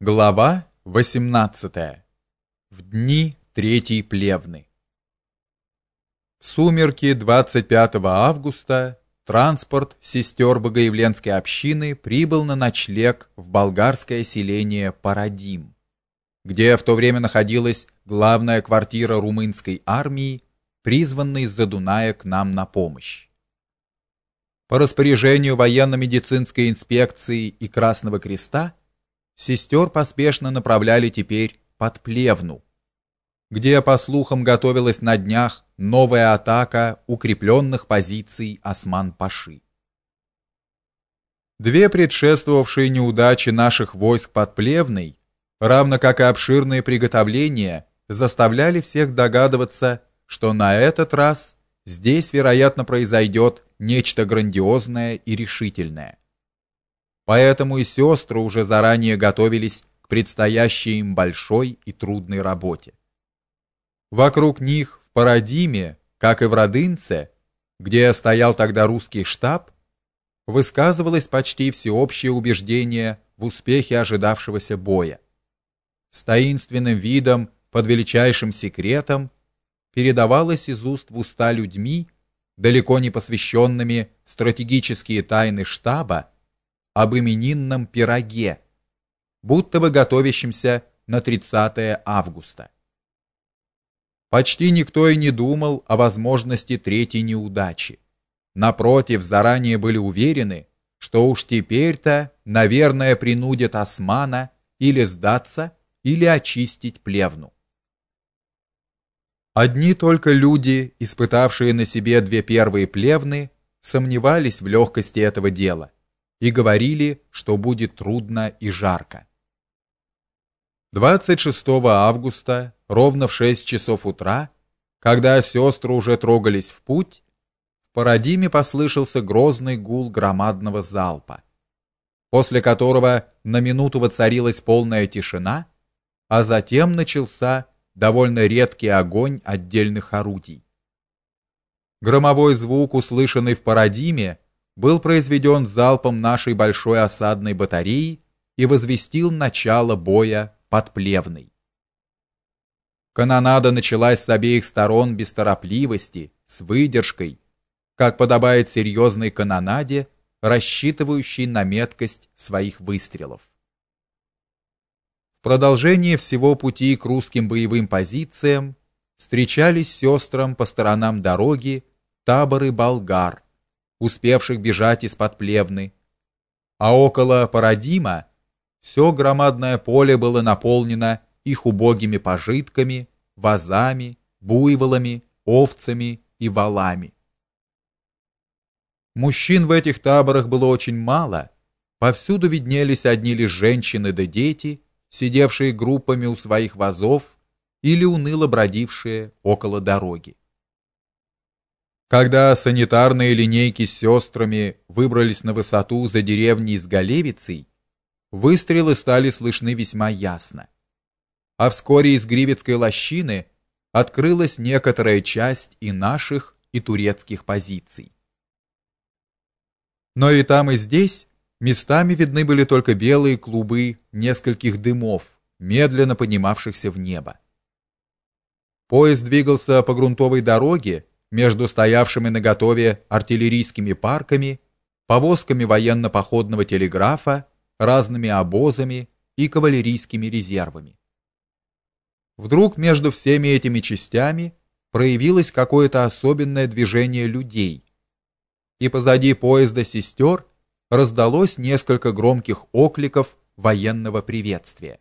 Глава 18. В дни Третьей Плевны. В сумерки 25 августа транспорт сестер Богоявленской общины прибыл на ночлег в болгарское селение Парадим, где в то время находилась главная квартира румынской армии, призванной из-за Дуная к нам на помощь. По распоряжению военно-медицинской инспекции и Красного Креста сестер поспешно направляли теперь под Плевну, где, по слухам, готовилась на днях новая атака укрепленных позиций Осман-Паши. Две предшествовавшие неудачи наших войск под Плевной, равно как и обширные приготовления, заставляли всех догадываться, что на этот раз здесь, вероятно, произойдет нечто грандиозное и решительное. Поэтому и сестры уже заранее готовились к предстоящей им большой и трудной работе. Вокруг них в Парадиме, как и в Родынце, где стоял тогда русский штаб, высказывалось почти всеобщее убеждение в успехе ожидавшегося боя. С таинственным видом, под величайшим секретом, передавалось из уст в уста людьми, далеко не посвященными в стратегические тайны штаба, об именинном пироге, будто бы готовящемся на 30 августа. Почти никто и не думал о возможности третьей неудачи. Напротив, заранее были уверены, что уж теперь-то, наверное, принудят османа или сдаться, или очистить плевну. Одни только люди, испытавшие на себе две первые плевны, сомневались в легкости этого дела и говорили, что будет трудно и жарко. 26 августа, ровно в 6 часов утра, когда сестры уже трогались в путь, в Парадиме послышался грозный гул громадного залпа, после которого на минуту воцарилась полная тишина, а затем начался довольно редкий огонь отдельных орудий. Громовой звук, услышанный в Парадиме, был произведен залпом нашей большой осадной батареи и возвестил начало боя под Плевной. Канонада началась с обеих сторон без торопливости, с выдержкой, как подобает серьезной канонаде, рассчитывающей на меткость своих выстрелов. В продолжение всего пути к русским боевым позициям встречались сестрам по сторонам дороги таборы болгар, успевших бежать из-под плевны. А около Парадима все громадное поле было наполнено их убогими пожитками, вазами, буйволами, овцами и волами. Мужчин в этих таборах было очень мало, повсюду виднелись одни лишь женщины да дети, сидевшие группами у своих вазов или уныло бродившие около дороги. Когда санитарные линейки с сестрами выбрались на высоту за деревней с Галевицей, выстрелы стали слышны весьма ясно. А вскоре из Гривецкой лощины открылась некоторая часть и наших, и турецких позиций. Но и там, и здесь местами видны были только белые клубы нескольких дымов, медленно поднимавшихся в небо. Поезд двигался по грунтовой дороге, между стоявшими наготове артиллерийскими парками, повозками военно-походного телеграфа, разными обозами и кавалерийскими резервами. Вдруг между всеми этими частями проявилось какое-то особенное движение людей, и позади поезда сестер раздалось несколько громких окликов военного приветствия.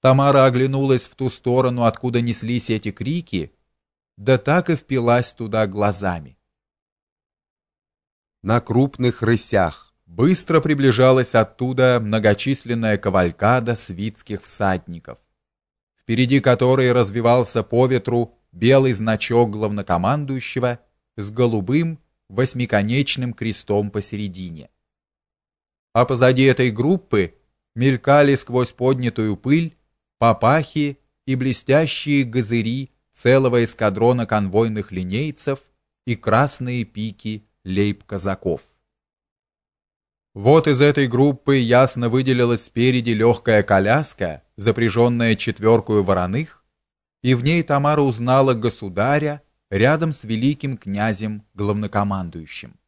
Тамара оглянулась в ту сторону, откуда неслись эти крики, да так и впилась туда глазами. На крупных рысях быстро приближалась оттуда многочисленная кавалькада свитских всадников, впереди которой развивался по ветру белый значок главнокомандующего с голубым восьмиконечным крестом посередине. А позади этой группы мелькали сквозь поднятую пыль папахи и блестящие газыри целого эскадрона конвойных линейцев и красные пики лейб-казаков. Вот из этой группы ясно выделилась спереди легкая коляска, запряженная четверкой вороных, и в ней Тамара узнала государя рядом с великим князем главнокомандующим.